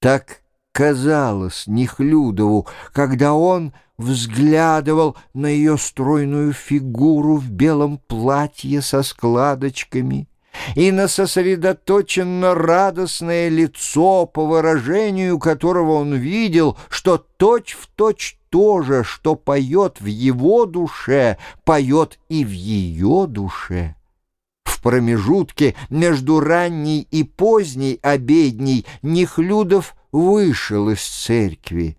Так казалось Нехлюдову, когда он взглядывал на ее стройную фигуру в белом платье со складочками и на сосредоточенно радостное лицо, по выражению которого он видел, что точь-в-точь то же, что поет в его душе, поет и в ее душе. В промежутке между ранней и поздней обедней Нехлюдов вышел из церкви.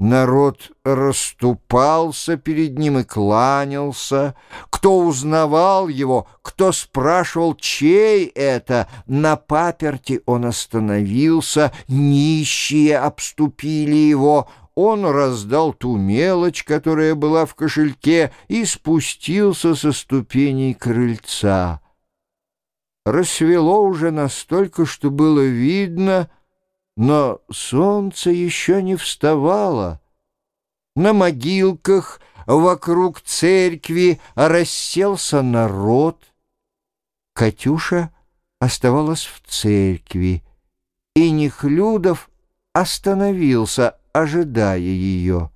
Народ расступался перед ним и кланялся. Кто узнавал его, кто спрашивал, чей это, на паперти он остановился, нищие обступили его. Он раздал ту мелочь, которая была в кошельке, и спустился со ступеней крыльца. Рассвело уже настолько, что было видно — но солнце еще не вставало. На могилках вокруг церкви расселся народ. Катюша оставалась в церкви, и Нехлюдов остановился, ожидая ее.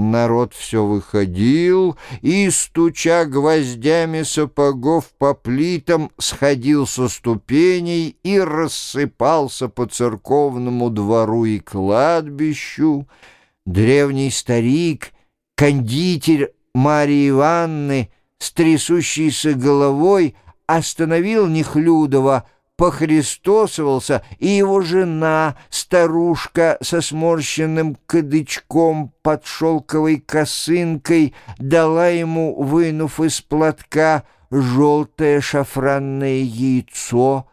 Народ все выходил и, стуча гвоздями сапогов по плитам, сходил со ступеней и рассыпался по церковному двору и кладбищу. Древний старик, кондитер Марии Ивановны с трясущейся головой остановил Нехлюдова, похристосовался, и его жена, старушка со сморщенным кадычком под шелковой косынкой, дала ему, вынув из платка, желтое шафранное яйцо.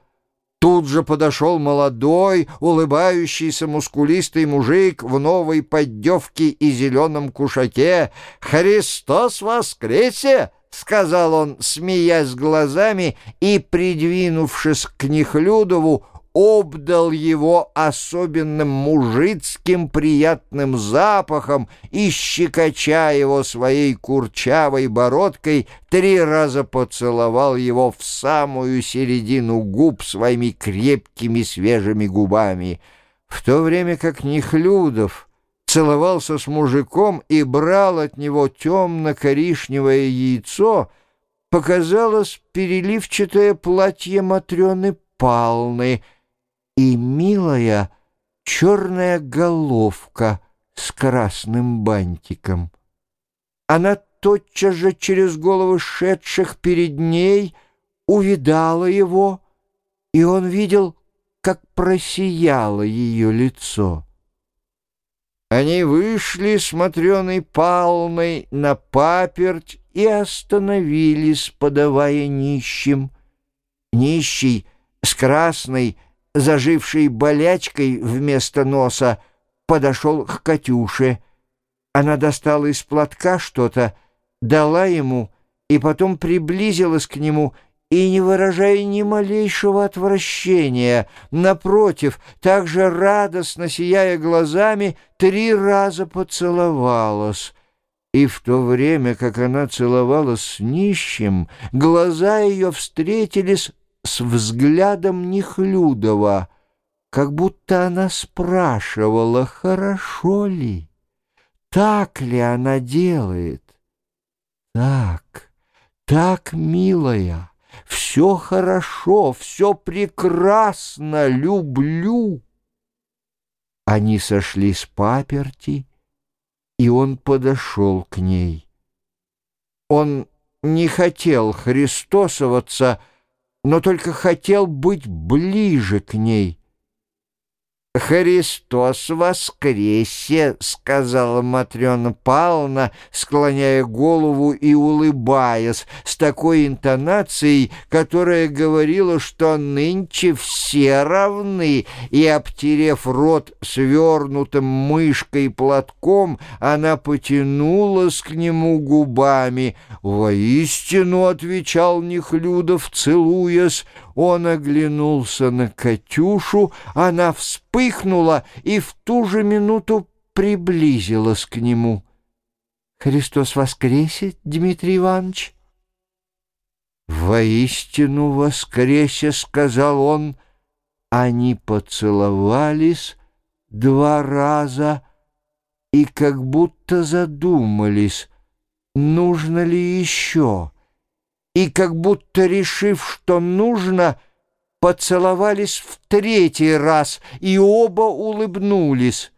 Тут же подошел молодой, улыбающийся мускулистый мужик в новой поддевке и зеленом кушаке. «Христос воскресе!» — сказал он, смеясь глазами, и, придвинувшись к Нехлюдову, обдал его особенным мужицким приятным запахом и, щекоча его своей курчавой бородкой, три раза поцеловал его в самую середину губ своими крепкими свежими губами, в то время как Нехлюдов целовался с мужиком и брал от него темно-коричневое яйцо, показалось переливчатое платье Матрёны Палны и милая черная головка с красным бантиком. Она тотчас же через головы шедших перед ней увидала его, и он видел, как просияло ее лицо. Они вышли с Матрёной Палной на паперть и остановились, подавая нищим. Нищий с красной, зажившей болячкой вместо носа, подошел к Катюше. Она достала из платка что-то, дала ему и потом приблизилась к нему и, не выражая ни малейшего отвращения, напротив, также радостно сияя глазами, три раза поцеловалась. И в то время, как она целовалась с нищим, глаза ее встретились с взглядом Нехлюдова, как будто она спрашивала, хорошо ли, так ли она делает. Так, так, милая все хорошо, все прекрасно, люблю. Они сошли с паперти, и он подошел к ней. Он не хотел христосоваться, но только хотел быть ближе к ней. «Христос воскресе!» — сказала Матрена Павловна, склоняя голову и улыбаясь, с такой интонацией, которая говорила, что нынче все равны, и, обтерев рот свернутым мышкой платком, она потянулась к нему губами. «Воистину!» — отвечал Нехлюдов, целуясь, он оглянулся на Катюшу, она вспыхнула и в ту же минуту приблизилась к нему. «Христос воскресе, Дмитрий Иванович?» «Воистину воскресе», — сказал он, они поцеловались два раза и как будто задумались, нужно ли еще, и как будто решив, что нужно, поцеловались в третий раз и оба улыбнулись.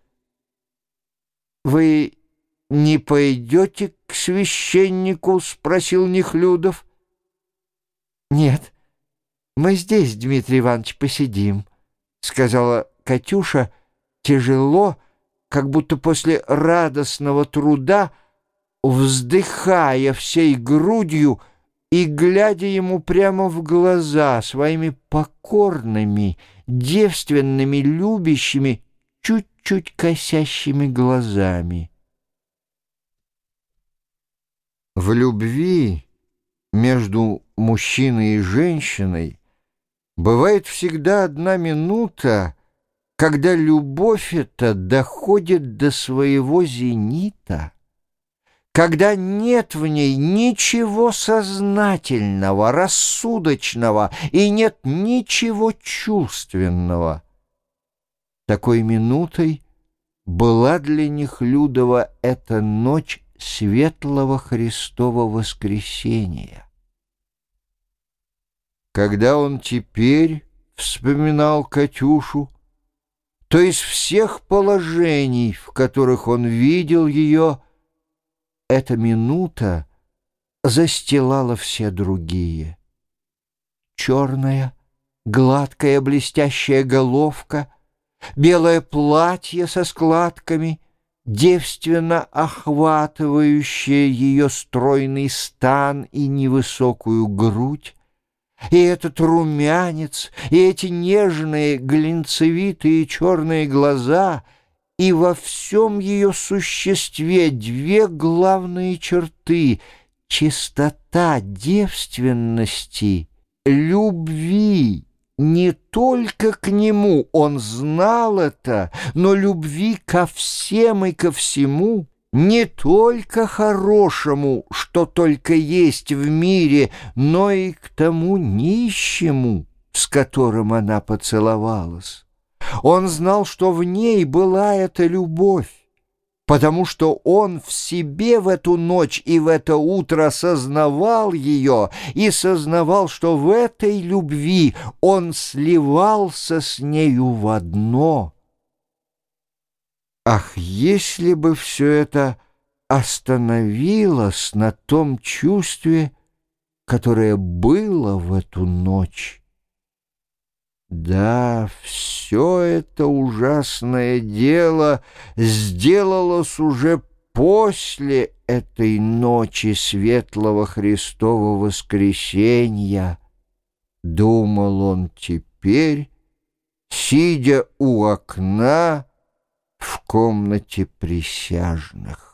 «Вы не пойдете к священнику?» — спросил Нехлюдов. «Нет, мы здесь, Дмитрий Иванович, посидим», — сказала Катюша, тяжело, как будто после радостного труда, вздыхая всей грудью и глядя ему прямо в глаза своими покорными, девственными, любящими, чуть-чуть косящими глазами. В любви между мужчиной и женщиной бывает всегда одна минута, когда любовь эта доходит до своего зенита, когда нет в ней ничего сознательного, рассудочного и нет ничего чувственного. Такой минутой была для них Людова эта ночь светлого Христова воскресения. Когда он теперь вспоминал Катюшу, то из всех положений, в которых он видел ее, эта минута застилала все другие. Черная, гладкая блестящая головка, белое платье со складками — девственно охватывающее ее стройный стан и невысокую грудь, и этот румянец, и эти нежные глинцевитые черные глаза, и во всем ее существе две главные черты — чистота девственности, любви не только к нему, он знал это, но любви ко всем и ко всему, не только хорошему, что только есть в мире, но и к тому нищему, с которым она поцеловалась. Он знал, что в ней была эта любовь, потому что он в себе в эту ночь и в это утро сознавал ее и сознавал, что в этой любви он сливался с нею в одно. Ах, если бы все это остановилось на том чувстве, которое было в эту ночь! Да, все это ужасное дело сделалось уже после этой ночи светлого Христова воскресенья, думал он теперь, сидя у окна в комнате присяжных.